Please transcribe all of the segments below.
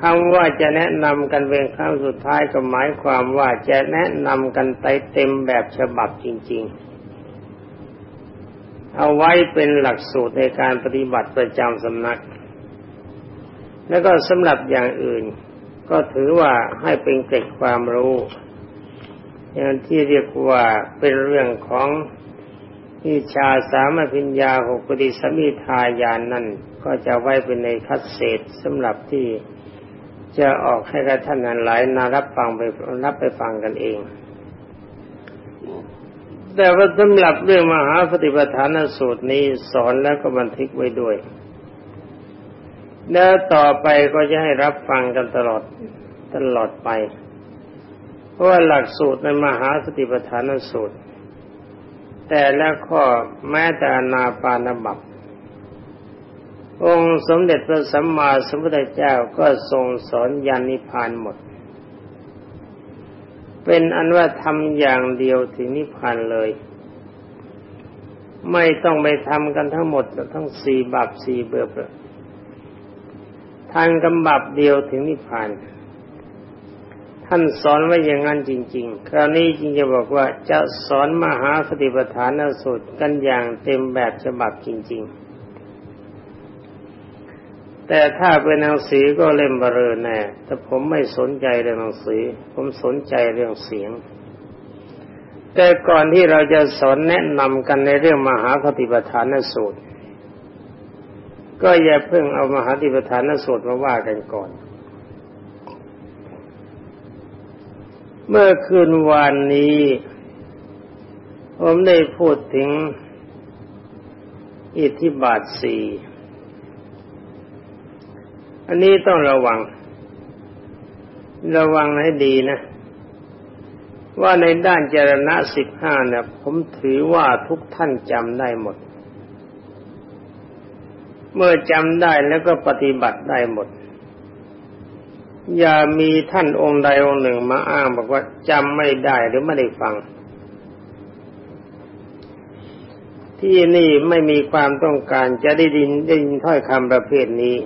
คำว่าจะแนะนำกันเป็นครั้งสุดท้ายก็หมายความว่าจะแนะนำกันไปเต็มแบบฉบับจริง ๆ เอาไว้เป็นหลักสูตรในการปฏิบัติประจำสำนัก แล้วก็สำหรับอย่างอื่น ก็ถือว่าให้เป็นเกร็ดความรู้อย่างที่เรียกว่าเป็นเรื่องของวิชาสามพิญญาหกปฏิสมิทายานนั่นก็จะไว้เป็นในคัดเศษสำหรับที่ จะออกให้กับท่านนั้นหลายนารับฟังไปรับไปฟังกันเอง แต่ว่าสำหรับเรื่องมหาปฏิปทานสูตรนี้สอนแล้วก็บันทึกไว้ด้วย แล้วต่อไปก็จะให้รับฟังกันตลอดตลอดไป เพราะว่าหลักสูตรในมหาสติปัฏฐานสูตร แต่และข้อแม้แต่นาปานบัพ องค์สมเด็จพระสัมมาสัมพุทธเจ้าก็ทรงสอนยานิพานหมด เป็นอันว่าทำอย่างเดียวถึงนิพพานเลย ไม่ต้องไปทำกันทั้งหมดทั้งสี่บับสี่เบือบทางกำบับเดียวถึงนิพพาน ท่านสอนไว้อย่างนั้นจริง ๆ คราวนี้จริงจะบอกว่าจะสอนมหาสติปัฏฐานสูตรกันอย่างเต็มแบบฉบับจริง ๆ แต่ถ้าเป็นหนังสือก็เล่มเบรอแน่ แต่ผมไม่สนใจเรื่องหนังสือ ผมสนใจเรื่องเสียง แต่ก่อนที่เราจะสอนแนะนำกันในเรื่องมหาคติปฐานสูตร ก็อย่าเพิ่งเอามหาติปฐานสูตรมาว่ากันก่อน เมื่อคืนวานนี้ ผมได้พูดถึงอิทธิบาทสี่ อันนี้ต้องระวัง ระวังให้ดีนะ ว่าในด้านเจรณะสิบห้าเนี่ยผมถือว่าทุกท่านจำได้หมด เมื่อจำได้แล้วก็ปฏิบัติได้หมด อย่ามีท่านองค์ใดองค์หนึ่งมาอ้างบอกว่าจำไม่ได้หรือไม่ได้ฟังที่นี่ไม่มีความต้องการจะได้ดินได้ยินถ้อยคำประเภทนี้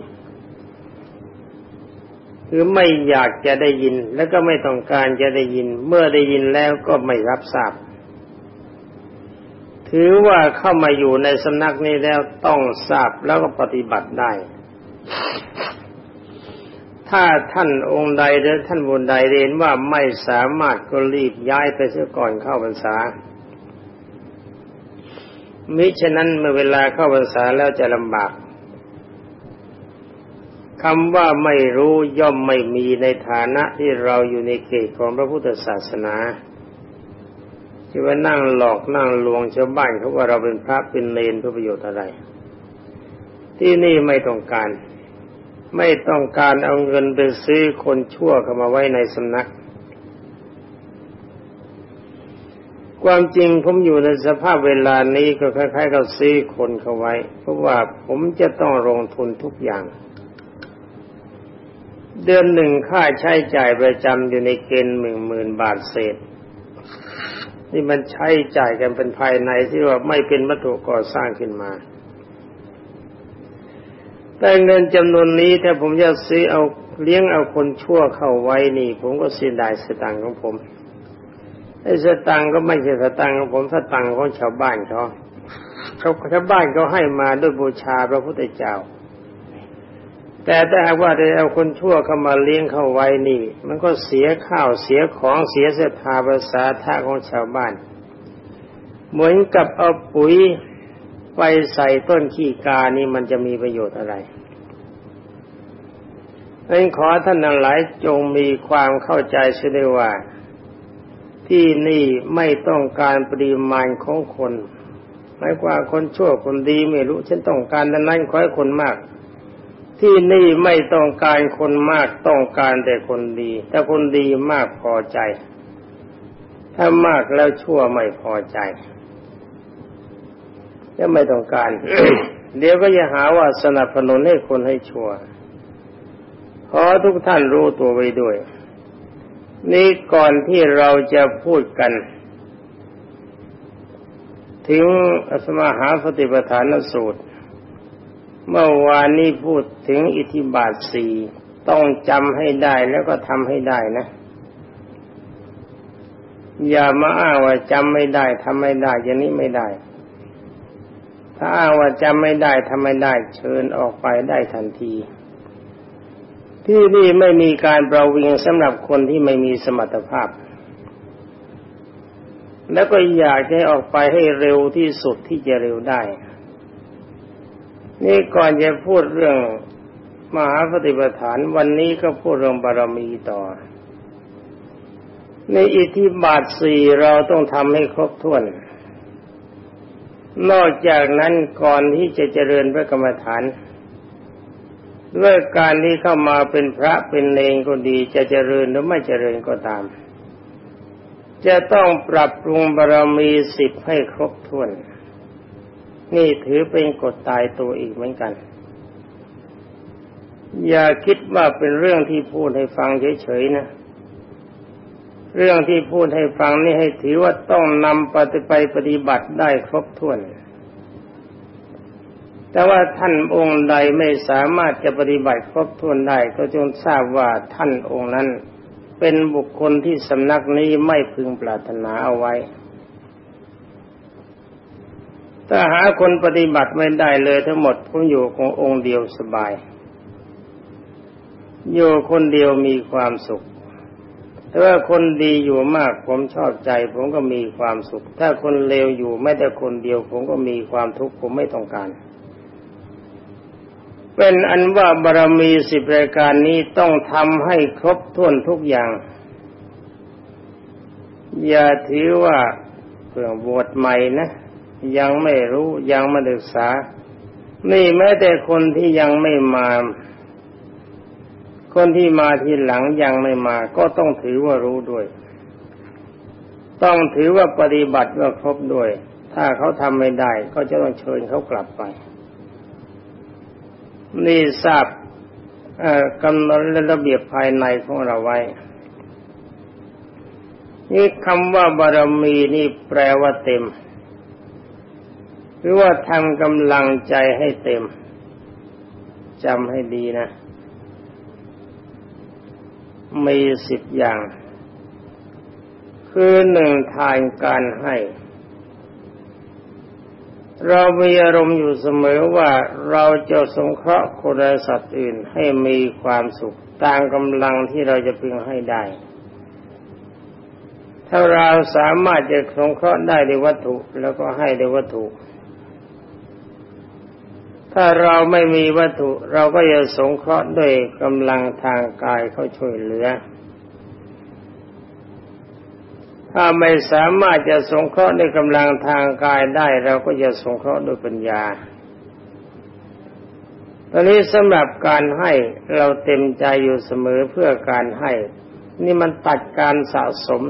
คือไม่อยากจะได้ยิน แล้วก็ไม่ต้องการจะได้ยิน เมื่อได้ยินแล้วก็ไม่รับทราบ ถือว่าเข้ามาอยู่ในสำนักนี้แล้วต้องทราบแล้วก็ปฏิบัติได้ ถ้าท่านองค์ใดหรือท่านบุญใดเรียนว่าไม่สามารถก็รีบย้ายไปเสียก่อนเข้าพรรษา มิฉะนั้นเมื่อเวลาเข้าพรรษาแล้วจะลำบาก คำว่าไม่รู้ย่อมไม่มีในฐานะที่เราอยู่ในเขตของพระพุทธศาสนาจะว่านั่งหลอกนั่งลวงชาวบ้านเขาว่าเราเป็นพระเป็นเลนเพื่อประโยชน์อะไร ที่นี่ไม่ต้องการ ไม่ต้องการเอาเงินไปซื้อคนชั่วเข้ามาไว้ในสำนัก ความจริงผมอยู่ในสภาพเวลานี้ก็คล้ายๆกับซื้อคนเข้าไว้ เพราะว่าผมจะต้องลงทุนทุกอย่าง เดือนหนึ่งค่าใช้จ่ายประจำอยู่ในเกณฑ์หนึ่งหมื่นบาทเศษ นี่มันใช้จ่ายกันเป็นภายในที่ว่าไม่เป็นวัตถุก่อสร้างขึ้นมา แต่เงินจำนวนนี้ถ้าผมจะซื้อเอาเลี้ยงเอาคนชั่วเข้าไว้นี่ ผมก็เสียดายสตังค์ของผมไอ้สตังค์ก็ไม่ใช่สตังค์ของผมสตังค์ของชาวบ้านเขาเขาชาวบ้านเขาให้มาด้วยบูชาพระพุทธเจ้า แต่ถ้าหากว่าได้เอาคนชั่วเข้ามาเลี้ยงเข้าไว้นี่ มันก็เสียข้าวเสียของเสียเสถาภาษาท่าของชาวบ้าน เหมือนกับเอาปุ๋ยไปใส่ต้นขี้กานี่มันจะมีประโยชน์อะไรเองขอท่านทั้งหลายจงมีความเข้าใจเสียด้วยว่า ที่นี่ไม่ต้องการปริมาณของคนหมายความคนชั่วคนดีไม่รู้ฉันต้องการนั้นขอให้คนมาก ที่นี่ไม่ต้องการคนมากต้องการแต่คนดีถ้าคนดีมากพอใจ ถ้ามากแล้วชั่วไม่พอใจจะไม่ต้องการ เดี๋ยวก็จะหาว่าสนับสนุนให้คนให้ชั่วขอทุกท่านรู้ตัวไว้ด้วย นี่ก่อนที่เราจะพูดกัน ถึงอสมาหาสติปัฏฐานสูตร เมื่อวานนี้พูดถึงอิทธิบาทสี่ต้องจำให้ได้แล้วก็ทำให้ได้นะ อย่ามาอ้างว่าจำไม่ได้ทำไม่ได้อย่างนี้ไม่ได้ ถ้าอ้างว่าจำไม่ได้ทำไม่ได้ เชิญออกไปได้ทันที ที่นี่ไม่มีการประวิงสำหรับคนที่ไม่มีสมรรถภาพ แล้วก็อยากให้ออกไปให้เร็วที่สุดที่จะเร็วได้ นี่ก่อนจะพูดเรื่องมหาปฏิปทานวันนี้ก็พูดเรื่องบารมีต่อ ในอิทธิบาทสี่เราต้องทำให้ครบถ้วน นอกจากนั้นก่อนที่จะเจริญพระกรรมฐานด้วยการที่เข้ามาเป็นพระเป็นเนงก็ดีจะเจริญหรือไม่เจริญก็ตาม จะต้องปรับปรุงบารมีสิบให้ครบถ้วน นี่ถือเป็นกฎตายตัวอีกเหมือนกัน อย่าคิดว่าเป็นเรื่องที่พูดให้ฟังเฉยๆนะ เรื่องที่พูดให้ฟังนี่ให้ถือว่าต้องนำปฏิไปปฏิบัติได้ครบถ้วน แต่ว่าท่านองค์ใดไม่สามารถจะปฏิบัติครบถ้วนได้ก็จงทราบว่าท่านองค์นั้นเป็นบุคคลที่สำนักนี้ไม่พึงปรารถนาเอาไว้ ถ้าหาคนปฏิบัติไม่ได้เลยทั้งหมดผมอยู่ขององค์เดียวสบาย อยู่คนเดียวมีความสุข แต่ว่าคนดีอยู่มากผมชอบใจ ผมก็มีความสุข ถ้าคนเลวอยู่ไม่แต่คนเดียว ผมก็มีความทุกข์ผมไม่ต้องการเป็นอันว่าบารมีสิบรายการนี้ต้องทำให้ครบถ้วนทุกอย่าง อย่าถือว่าเพื่อบวชใหม่นะ ยังไม่รู้ยังไม่ศึกษา นี่แม้แต่คนที่ยังไม่มา คนที่มาทีหลังยังไม่มา ก็ต้องถือว่ารู้ด้วย ต้องถือว่าปฏิบัติว่าครบด้วย ถ้าเขาทำไม่ได้ ก็จะต้องเชิญเขากลับไป นี่ทราบกำหนดและระเบียบภายในของเราไว้นี่คำว่าบารมีนี่แปลว่าเต็ม หรือว่าทำกำลังใจให้เต็มจำให้ดีนะ มีสิบอย่าง คือหนึ่งทานการให้ เรามีอารมณ์อยู่เสมอว่าเราจะสงเคราะห์คนและสัตว์อื่นให้มีความสุขตามกำลังที่เราจะพึงให้ได้ ถ้าเราสามารถจะสงเคราะห์ได้ด้วยวัตถุแล้วก็ให้ด้วยวัตถุ ถ้าเราไม่มีวัตถุเราก็จะสงเคราะห์ด้วยกำลังทางกายเขาช่วยเหลือ ถ้าไม่สามารถจะสงเคราะห์ด้วยกำลังทางกายได้ เราก็จะสงเคราะห์ด้วยปัญญา ตอนนี้สำหรับการให้เราเต็มใจอยู่เสมอเพื่อการให้ นี่มันตัดการสะสม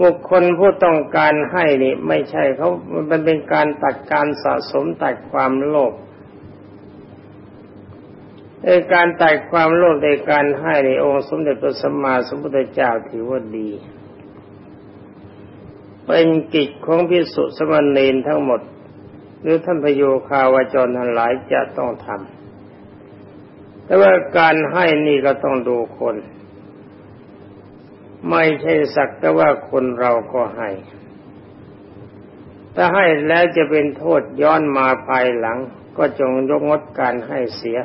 บุคคลผู้ต้องการให้นี่ไม่ใช่เขามันเป็นการตัดการสะสมตัดความโลภในการตัดความโลภในการให้ในองค์สมเด็จพระสัมมาสัมพุทธเจ้าถือว่าดี เป็นกิจของพิสุสมณีนทั้งหมด หรือท่านพโยคาวาจรทั้งหลายจะต้องทำแต่ว่าการให้นี่ก็ต้องดูคน ไม่ใช่สักแต่ว่าคนเราก็ให้ ถ้าให้แล้วจะเป็นโทษย้อนมาภายหลัง ก็จงยกงดการให้เสีย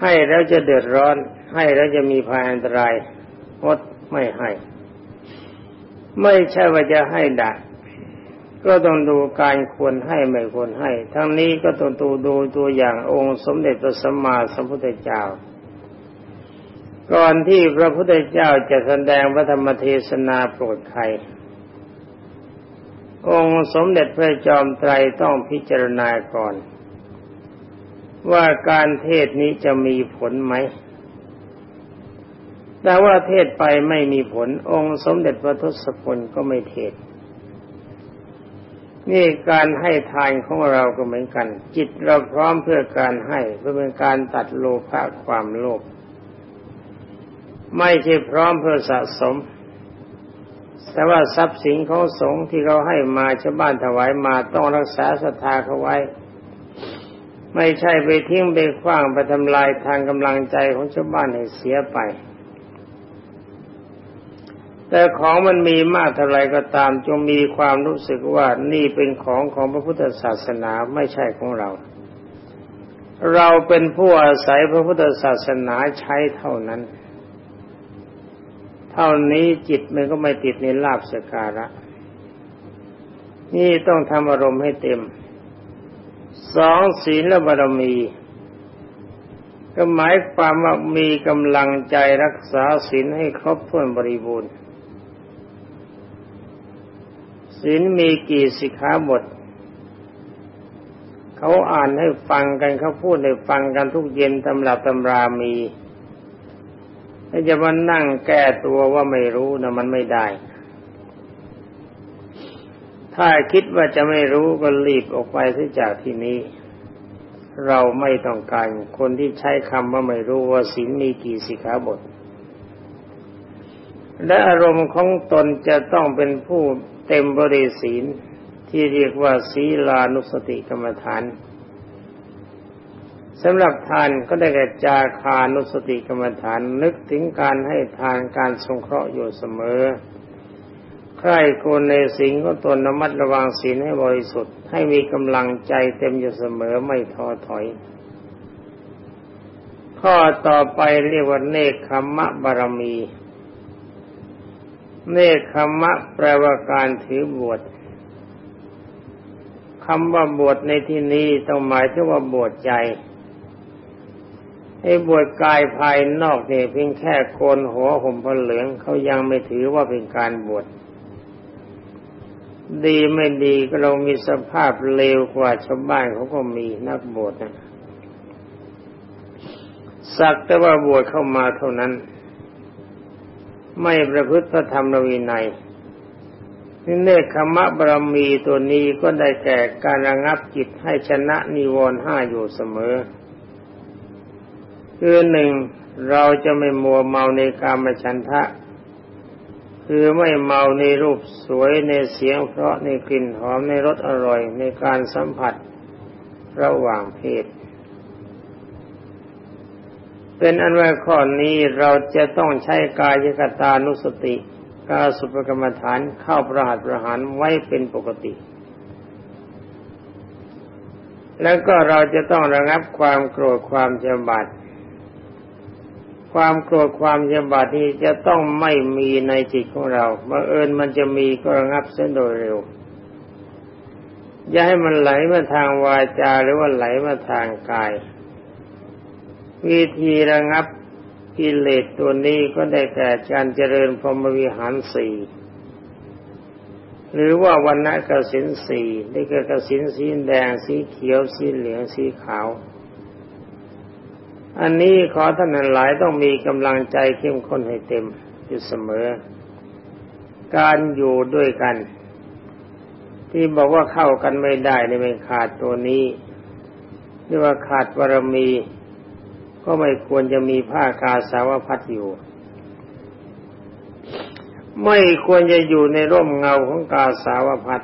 ให้แล้วจะเดือดร้อน ให้แล้วจะมีภัยอันตรายงดไม่ให้ ไม่ใช่ว่าจะให้ดักก็ต้องดูการควรให้ไม่ควรให้ ทั้งนี้ก็ต้องดูดูตัวอย่างองค์สมเด็จพระสัมมาสัมพุทธเจ้า ก่อนที่พระพุทธเจ้าจะแสดงพระธรรมเทศนาโปรดใคร องค์สมเด็จพระจอมไตรต้องพิจารณาก่อน ว่าการเทศนี้จะมีผลไหม แต่ว่าเทศไปไม่มีผล องค์สมเด็จพระทศพลก็ไม่เทศ นี่การให้ทานของเราก็เหมือนกัน จิตเราพร้อมเพื่อการให้เพื่อเป็นการตัดโลภะความโลภ ไม่ใช่พร้อมเพื่อสะสม แต่ว่าทรัพย์สินของสงฆ์ที่เขาให้มาชาวบ้านถวายมาต้องรักษาศรัทธาเขาไว้ ไม่ใช่ไปทิ้งไปขว้างไปทำลายทางกำลังใจของชาวบ้านให้เสียไป แต่ของมันมีมากเท่าไรก็ตามจงมีความรู้สึกว่านี่เป็นของของพระพุทธศาสนาไม่ใช่ของเราเราเป็นผู้อาศัยพระพุทธศาสนาใช้เท่านั้น ท่านี้จิตมันก็ไม่ติดในลาบสการะ นี่ต้องทำอารมณ์ให้เต็ม สองศีลและบารมี ก็หมายความว่ามีกำลังใจรักษาศีลให้ครบถ้วนบริบูรณ์ศีลมีกี่สิกขาบท เขาอ่านให้ฟังกันเขาพูดให้ฟังกันทุกเย็นตำรับตำรามี ถ้าจะมานั่งแก้ตัวว่าไม่รู้นะมันไม่ได้ ถ้าคิดว่าจะไม่รู้ก็รีบออกไปที่จากที่นี้ เราไม่ต้องการคนที่ใช้คำว่าไม่รู้ว่าศีลมีกี่สิกขาบท และอารมณ์ของตนจะต้องเป็นผู้เต็มบริศีลที่เรียกว่าศีลานุสติกรรมฐาน สำหรับทานก็ได้แก่จาคานุสติกรรมฐานนึกถึงการให้ทานการสงเคราะห์อยู่เสมอ ใครคนในสิ่งก็ตนระมัดระวังศีลให้บริสุทธิ์ให้มีกำลังใจเต็มอยู่เสมอไม่ท้อถอย ข้อต่อไปเรียกว่าเนคขมะบารมี เนคขมะแปลว่าการถือบวชคำว่าบวชในที่นี้ต้องหมายถึงว่าบวชใจ ให้บวชกายภายนอกเนี่ยเพียงแค่โกนหัวห่มผ้าเหลืองเขายังไม่ถือว่าเป็นการบวชดีไม่ดีก็เรามีสภาพเลวกว่าชาวบ้านเขาก็มีนักบวชนะสักแต่ว่าบวชเข้ามาเท่านั้น ไม่ประพฤติพระธรรมวินัยนี่เนคขมะบารมีตัวนี้ก็ได้แก่การระงับจิตให้ชนะนิวรณ์ห้าอยู่เสมอ คือหนึ่งเราจะไม่มัวเมาในกามฉันทะ คือไม่เมาในรูปสวยในเสียงเพราะในกลิ่นหอมในรสอร่อยในการสัมผัสระหว่างเพศ เป็นอันว่าข้อนี้เราจะต้องใช้กายกตานุสติกาสุปกรรมฐานเข้าประหัตประหารไว้เป็นปกติ แล้วก็เราจะต้องระงับความโกรธความเจำบัด ความโกรธความยำบาดนี้จะต้องไม่มีในจิตของเราบังเอิญมันจะมีก็ระงับเส้นโดยเร็ว อย่าให้มันไหลมาทางวาจาหรือว่าไหลมาทางกาย วิธีระงับกิเลสตัวนี้ก็ได้แก่การเจริญพรหมวิหารสี่หรือว่าวันณะกสินสี่ได้แก่กสินสีแดงสีเขียวสีเหลืองสีขาว อันนี้ขอท่านหลายต้องมีกำลังใจเข้มข้นให้เต็มอยู่เสมอ การอยู่ด้วยกัน ที่บอกว่าเข้ากันไม่ได้ในไม่ขาดตัวนี้เรียกว่าขาดบารมี ก็ไม่ควรจะมีผ้ากาสาวพัดอยู่ ไม่ควรจะอยู่ในร่มเงาของกาสาวพัด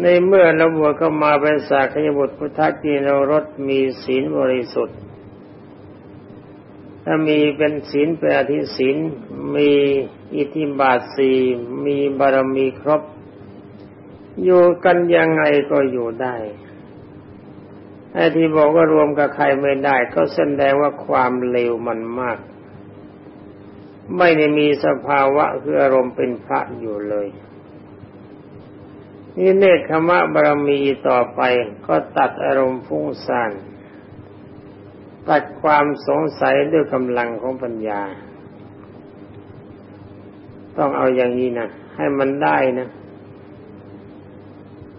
ในเมื่อเราบวชเข้ามาเป็นสากยบุตรพุทธจีนรสมีศีลบริสุทธิ์ถ้ามีเป็นศีลเป็นอธิศีลมีอิทธิบาทสี่มีบารมีครบ อยู่กันยังไงก็อยู่ได้ไอ้ที่บอกว่ารวมกับใครไม่ได้ ก็แสดงว่าความเลวมันมาก ไม่ได้มีสภาวะคืออารมณ์เป็นพระอยู่เลย นี่เนคขมะบารมีต่อไปก็ตัดอารมณ์ฟุ้งซ่านตัดความสงสัยด้วยกำลังของปัญญา ต้องเอาอย่างนี้นะให้มันได้นะ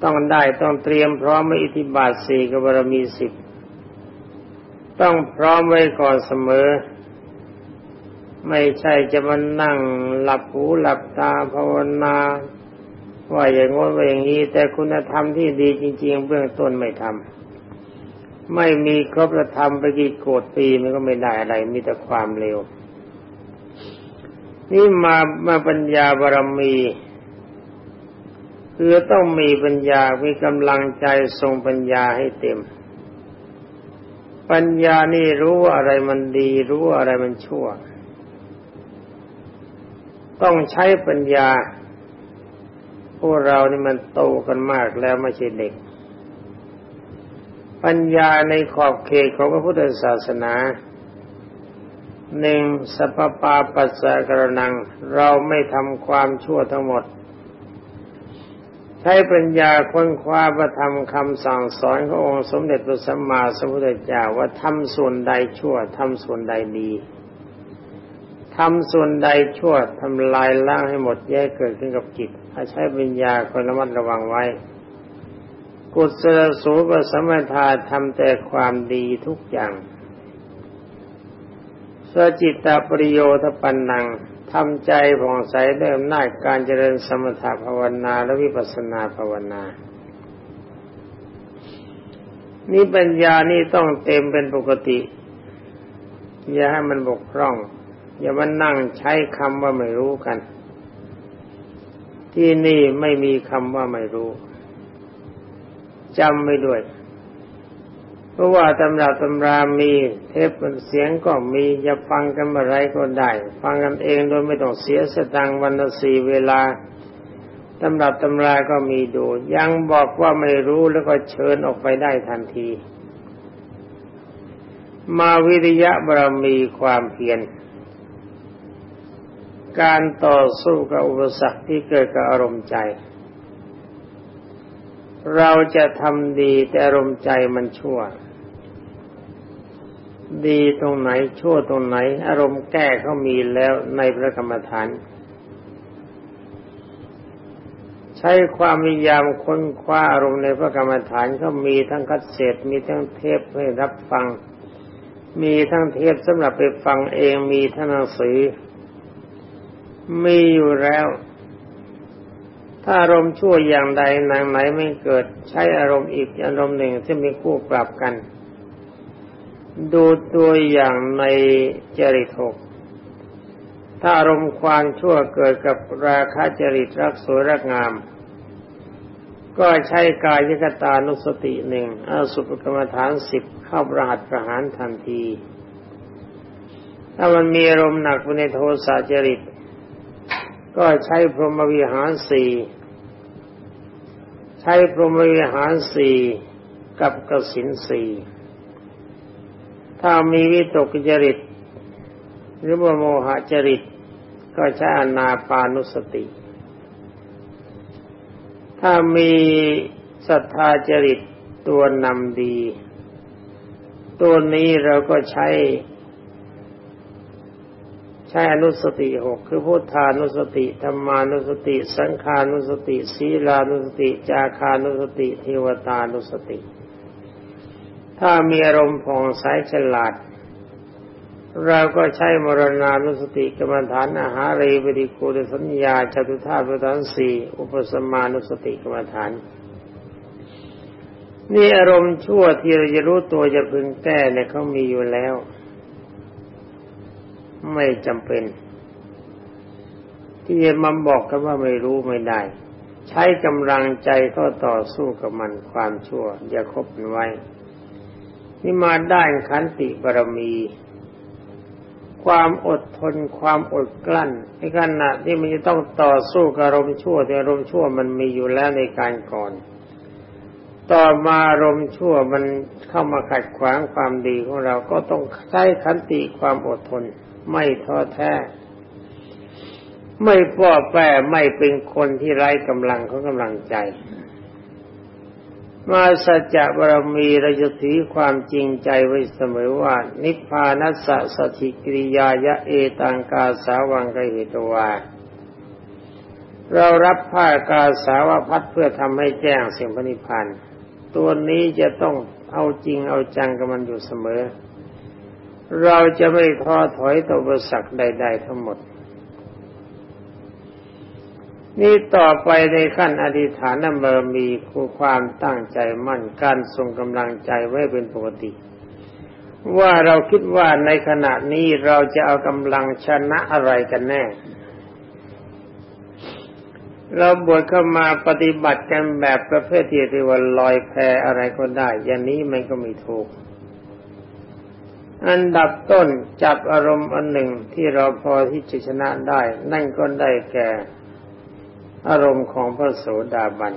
ต้องได้ต้องเตรียมพร้อมไว้อิทธิบาทสี่กับบารมีสิบต้องพร้อมไว้ก่อนเสมอ ไม่ใช่จะมานั่งหลับหูหลับตาภาวนา ว่าอย่างงน้นว่าอย่างนี้ แต่คุณธรรมที่ดีจริง ๆ เบื้องต้นไม่ทำไม่มีครบธรรมไปกี่โกดปีมันก็ไม่ได้อะไรมีแต่ความเร็ว นี่มามาปัญญาบารมีคือต้องมีปัญญา มีกำลังใจทรงปัญญาให้เต็ม ปัญญานี่รู้ว่าอะไรมันดี รู้ว่าอะไรมันชั่ว ต้องใช้ปัญญา พวกเรานี่มันโตกันมากแล้วไม่ใช่เด็ก ปัญญาในขอบเขตของพระพุทธศาสนาหนึ่งสัพปาปัสสะกรนัง เราไม่ทำความชั่วทั้งหมด ใช้ปัญญาค้นคว้าประธรรมคำสั่งสอนขององค์สมเด็จพระสัมมาสัมพุทธเจ้าว่าทำส่วนใดชั่วทำส่วนใดดีทำส่วนใดชั่วทำลายล้างให้หมดแยกเกิดขึ้นกับจิต ถ้าใช้ปัญญาคนระมัดระวังไว้ กุศลสูปสมถาทำแต่ความดีทุกอย่างสจิตตปริโยทปันนังทำใจผ่องใสด้วยอำนาจการเจริญสมถะภาวนาและวิปัสสนาภาวนานี่ปัญญานี่ต้องเต็มเป็นปกติ อย่าให้มันบกพร่อง อย่ามันนั่งใช้คำว่าไม่รู้กัน ที่นี่ไม่มีคำว่าไม่รู้จำไม่ด้วย เพราะว่าตำราตำรามี เทปเสียงก็มีจะฟังกันเมื่อไรก็ได้ ฟังกันเองโดยไม่ต้องเสียสตังวันละสี่เวลาตำรับตำราก็มีดู ยังบอกว่าไม่รู้แล้วก็เชิญออกไปได้ทันที มาวิริยะบารมีความเพียร การต่อสู้กับอุปสรรคที่เกิดกับอารมณ์ใจ เราจะทำดีแต่อารมณ์ใจมันชั่ว ดีตรงไหนชั่วตรงไหน อารมณ์แก้เขามีแล้วในพระกรรมฐาน ใช้ความพยายามค้นคว้าอารมณ์ในพระกรรมฐานเขามีทั้งคัดเศษมีทั้งเทปให้รับฟัง มีทั้งเทปสำหรับไปฟังเองมีทั้งหนังสือ มีอยู่แล้ว ถ้าอารมณ์ชั่วอย่างใดนางไหนไม่เกิด ใช้อารมณ์อีกอารมณ์หนึ่งที่มีคู่ปรับกัน ดูตัวอย่างในจริตหกถ้าอารมณ์ความชั่วเกิดกับราคะจริตรักสวยรักงาม ก็ใช้กายยกตานุสติหนึ่งอาสุปกรรมฐานสิบเข้าประหัตประหารทันที ถ้ามันมีอารมณ์หนักในโทสะจริต ก็ใช้พรหมวิหารสี่ใช้พรหมวิหารสี่กับกสินสี่ถ้ามีวิตกจริต หรือว่าโมหจริต ก็ใช้อนาปานุสติ ถ้ามีศรัทธาจริตตัวนำดี ตัวนี้เราก็ใช้ ใช้อนุสติหกคือพุทธานุสติธรรมานุสติ สังขานุสติ ศีลานุสติ จาคานุสติ เทวตานุสติ ถ้ามีอารมณ์ผ่องใสฉลาด เราก็ใช้มรณานุสติกรรมฐานอาหารเรวิริโกดสัญญาจตุธาตุประธานสี่อุปสมานุสติกรรมฐานนี่อารมณ์ชั่วที่เราจะรู้ตัวจะพึงแก้เนี่ยเขามีอยู่แล้ว ไม่จำเป็น ที่จะมาบอกกันว่าไม่รู้ไม่ได้ ใช้กำลังใจก็ต่อสู้กับมันความชั่ว อย่าคบมันไว้ นี่มาได้ขันติบารมี ความอดทนความอดกลั้นในขณะที่มันจะต้องต่อสู้กับอารมณ์ชั่วแต่อารมณ์ชั่วมันมีอยู่แล้วในการก่อนต่อมาอารมณ์ชั่วมันเข้ามาขัดขวางความดีของเราก็ต้องใช้ขันติความอดทน ไม่ท้อแท้ ไม่ป้อแปรไม่เป็นคนที่ไร้กำลังของกำลังใจ มาสัจจะบารมีเราจะถือความจริงใจไว้เสมอว่า นิพพานัสสะสถิกิริยายะเอตังกาสาวังกเหตวาเรารับผ้ากาสาวพัดเพื่อทำให้แจ้งเสียงพระนิพพานตัวนี้จะต้องเอาจริงเอาจังกับมันอยู่เสมอ เราจะไม่ท้อถอยต่ออุปสรรคใด ๆ ทั้งหมด นี่ต่อไปในขั้นอธิษฐานบารมีคือความตั้งใจมั่นการทรงกำลังใจไว้เป็นปกติ ว่าเราคิดว่าในขณะนี้เราจะเอากำลังชนะอะไรกันแน่ เราบวชเข้ามาปฏิบัติกันแบบประเภทที่เรียกว่าลอยแพอะไรก็ได้ อย่างนี้มันก็ไม่ถูก อันดับต้นจับอารมณ์อันหนึ่งที่เราพอที่จะชนะได้ นั่นก็ได้แก่ อารมณ์ของพระโสดาบัน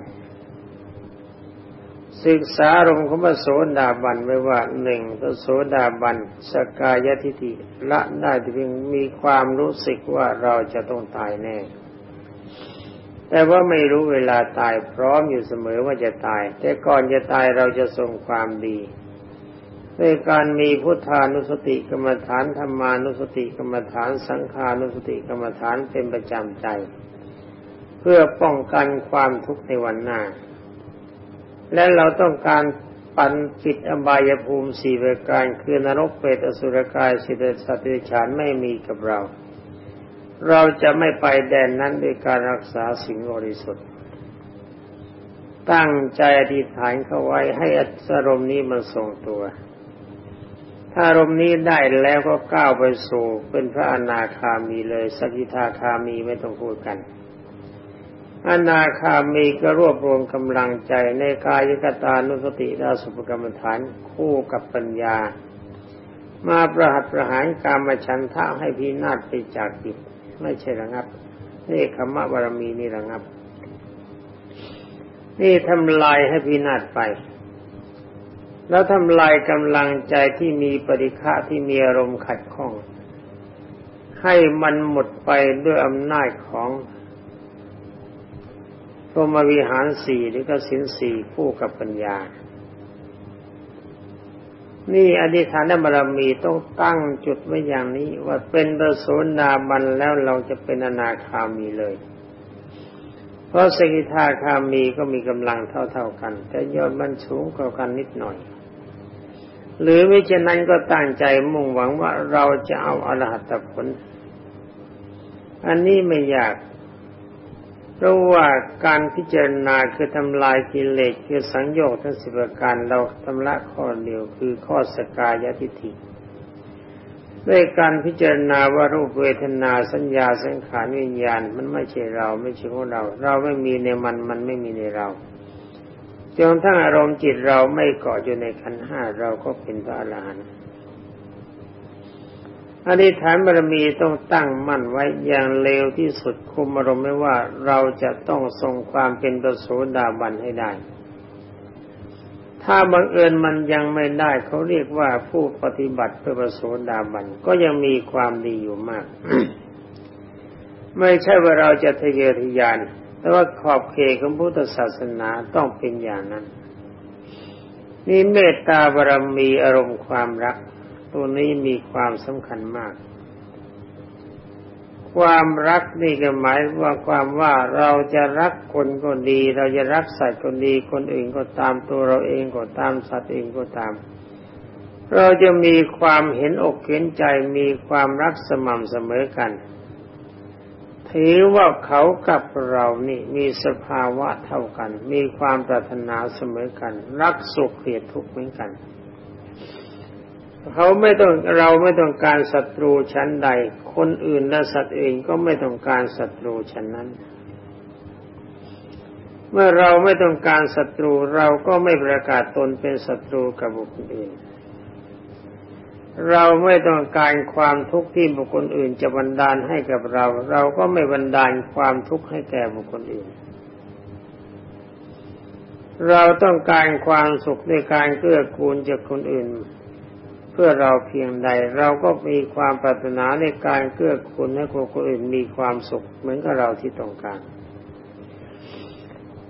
ศึกษาอารมณ์ของพระโสดาบันไว้ว่าหนึ่งพระโสดาบันสกายทิฏฐิละได้ที่เพียงมีความรู้สึกว่าเราจะต้องตายแน่ แต่ว่าไม่รู้เวลาตายพร้อมอยู่เสมอว่าจะตาย แต่ก่อนจะตายเราจะทรงความดี ด้วยการมีพุทธานุสติกรรมฐานธรรมานุสติกรรมฐานสังขานุสติกรรมฐานเป็นประจำใจ เพื่อป้องกันความทุกข์ในวันหน้า และเราต้องการปันจิตอบายภูมิสี่ประการคือนรกเปรตอสุรกายสิเดสัตว์ฉานไม่มีกับเรา เราจะไม่ไปแดนนั้นด้วยการรักษาสิ่งบริสุทธิ์ ตั้งใจอธิษฐานเข้าไว้ให้อารมณ์นี้มันทรงตัว อารมณ์นี้ได้แล้วก็ก้าวไปสู่เป็นพระอนาคามีเลย สกิทาคามีไม่ต้องพูดกัน อนาคามีก็รวบรวมกำลังใจในกายกตานุสติดาสุปกรรมฐานคู่กับปัญญา มาประหัตประหารกามฉันทะให้พินาศไปจากจิตไม่ใช่ระงับ นี่คำว่าบารมีนี่ระงับ นี่ทำลายให้พินาศไป แล้วทำลายกำลังใจที่มีปริฆะที่มีอารมณ์ขัดข้อง ให้มันหมดไปด้วยอำนาจของพรมวิหารสี่หรือก็สินสี่คู่กับปัญญา นี่อธิษฐานบารมีต้องตั้งจุดไว้อย่างนี้ ว่าเป็นประโสดาบันแล้วเราจะเป็นอนาคามีเลย เพราะสกิทาคามีก็มีกำลังเท่าๆกัน แต่ยอดมันสูงกว่ากันนิดหน่อย หรือไม่เช่นนั้นก็ตั้งใจมุ่งหวังว่าเราจะเอาอรหัตผล อันนี้ไม่ยากเพราะว่าการพิจารณาคือทำลายกิเลสคือสังโยชน์ทั้งสิบประการเราทำละข้อเดียวคือข้อสกายทิฏฐิด้วยการพิจารณาว่ารูปเวทนาสัญญาสังขารวิญญาณมันไม่ใช่เราไม่ใช่ของเรา เราไม่มีในมันมันไม่มีในเรา จนทั้งอารมณ์จิตเราไม่เกาะอยู่ในขันห้าเราก็เป็นพระอรหันต์อธิษฐานบารมีต้องตั้งมั่นไว้อย่างเร็วที่สุดคุมอารมณ์ไม่ว่าเราจะต้องทรงความเป็นประโสดาบันให้ได้ ถ้าบังเอิญมันยังไม่ได้เขาเรียกว่าผู้ปฏิบัติเพื่อประโสดาบันก็ยังมีความดีอยู่มาก ไม่ใช่ว่าเราจะทะเยอทะยาน แต่ว่าขอบเขตของพุทธศาสนาต้องเป็นอย่างนั้น นี่เมตตาบารมีอารมณ์ความรัก ตัวนี้มีความสำคัญมาก ความรักนี่ก็หมายว่าความว่าเราจะรักคนก็ดี เราจะรักสัตว์ก็ดี คนอื่นก็ตามตัวเราเองก็ตามสัตว์เองก็ตาม เราจะมีความเห็นอกเห็นใจมีความรักสม่ำเสมอกัน ถือว่าเขากับเรานี่มีสภาวะเท่ากัน มีความปรารถนาเสมอกัน รักสุขเกลียดทุกข์เหมือนกันเขาไม่ต้องเราไม่ต้องการศัตรูชั้นใด คนอื่นและสัตว์เองก็ไม่ต้องการศัตรูชั้นนั้น เมื่อเราไม่ต้องการศัตรูเราก็ไม่ประกาศตนเป็นศัตรูกับบุคคลอื่น เราไม่ต้องการความทุกข์ที่บุคคลอื่นจะบันดาลให้กับเรา เราก็ไม่บันดาลความทุกข์ให้แก่บุคคลอื่น เราต้องการความสุขในการเกื้อกูลจากคนอื่น เพื่อเราเพียงใด เราก็มีความปรารถนาในการเกื้อกูลให้คนอื่นมีความสุขเหมือนกับเราที่ต้องการ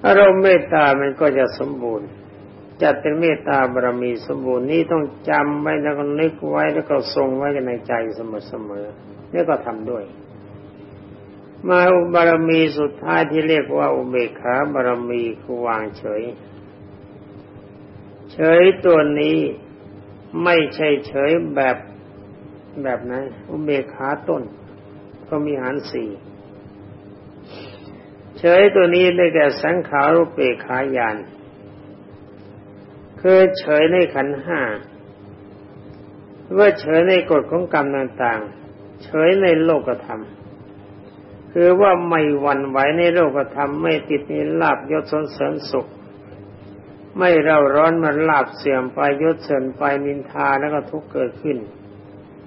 อารมณ์เมตตามันก็จะสมบูรณ์ จัดเป็นเมตตาบารมีสมบูรณ์นี้ต้องจำไว้แล้วก็นึกไว้แล้วก็ทรงไว้ในใจเสมอๆนี่ก็ทำด้วย มาบารมีสุดท้ายที่เรียกว่าอุเบกขาบารมีคือวางเฉย เฉยตัวนี้ไม่ใช่เฉยแบบแบบนั้นอุเบกขาต้นก็มีหารสี่เฉยตัวนี้ได้แก่สังขารุเปกขายาน คือเฉยในขันห้าว่าเฉยในกฎของกรรมต่างๆ เฉยในโลกธรรม คือว่าไม่หวั่นไหวในโลกธรรม ไม่ติดในลาบยศสนเสริญสุข ไม่เร่าร้อนมันลาบเสื่อมไปยศเสื่อมไปนินทาแล้วก็ทุกเกิดขึ้น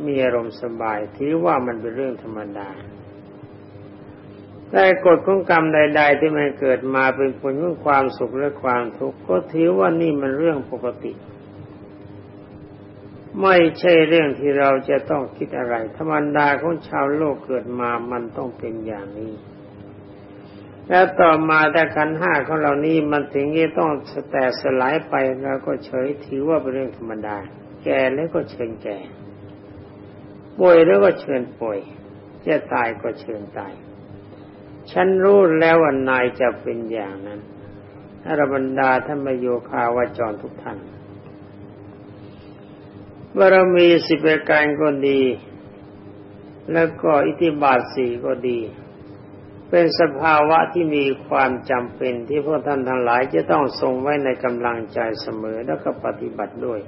มีอารมณ์สบายถือว่ามันเป็นเรื่องธรรมดา แต่กฎของกรรมใด ๆ ที่มันเกิดมาเป็นผลของความสุขและความทุกข์ก็ถือว่านี่มันเรื่องปกติ ไม่ใช่เรื่องที่เราจะต้องคิดอะไร ธรรมดาของชาวโลกเกิดมามันต้องเป็นอย่างนี้แล้วต่อมาแต่ขันห้าของเรานี้มันถึงที่ต้องแตกสลายไปเราก็เฉยถือว่าเป็นเรื่องธรรมดา แก่แล้วก็เชิญแก่ ป่วยแล้วก็เชิญป่วย จะตายก็เชิญตาย ฉันรู้แล้วว่านายจะเป็นอย่างนั้นอรบรรดาท่านมโยคาวาจรทุกท่านบารมีสิบประการก็ดี แล้วก็อิทธิบาทสี่ก็ดี เป็นสภาวะที่มีความจำเป็นที่พวกท่านทั้งหลายจะต้องทรงไว้ในกำลังใจเสมอแล้วก็ปฏิบัติด้วย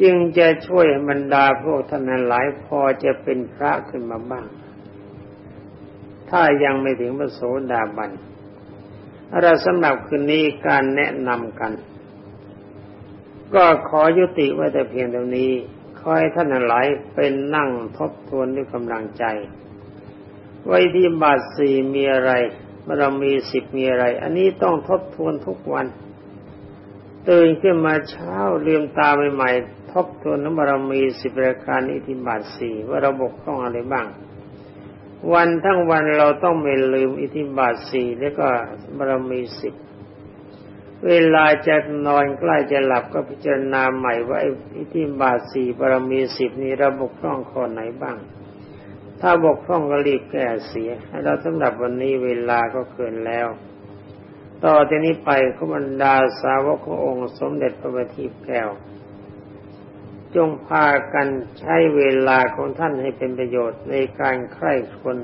จึงจะช่วยบรรดาพวกท่านทั้งหลายพอจะเป็นพระขึ้นมาบ้าง ถ้ายังไม่ถึงพระโสดาบันเราสำหรับคืนนี้การแนะนำกัน ก็ขอยุติไว้แต่เพียงเท่านี้คอยท่านหลายเป็นนั่งทบทวนด้วยกำลังใจ ไว้ที่บาทสี่มีอะไรเรามีสิบมีอะไร อันนี้ต้องทบทวนทุกวันตื่นขึ้นมาเช้าเรียมตาใหม่ๆทบทวนนบารมีสิบรายการอิทธิบาทสี่ว่าเราบกพร่องอะไรบ้าง วันทั้งวันเราต้องไม่ลืมอิทธิบาทสี่แล้วก็บารมีสิบเวลาจะนอนใกล้จะหลับก็พิจารณาใหม่ว่าอิทธิบาทสี่บารมีสิบนี้เราบกพร่องข้อไหนบ้าง ถ้าบกพร่องก็รีบแก้เสียเราสำหรับวันนี้เวลาก็เกินแล้ว ต่อจากนี้ไปขบันดาสาวกขององค์สมเด็จพระบัณฑิตแก้ว จงพากันใช้เวลาของท่านให้เป็นประโยชน์ในการใคร่คน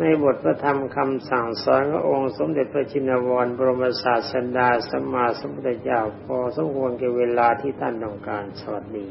ในบทพระธรรมคำสั่งสอนขององค์สมเด็จพระจินวร บรมศาสดาสัมมาสัมพุทธเจ้าพอสมควรแก่เวลาที่ท่านต้องการสวัสดี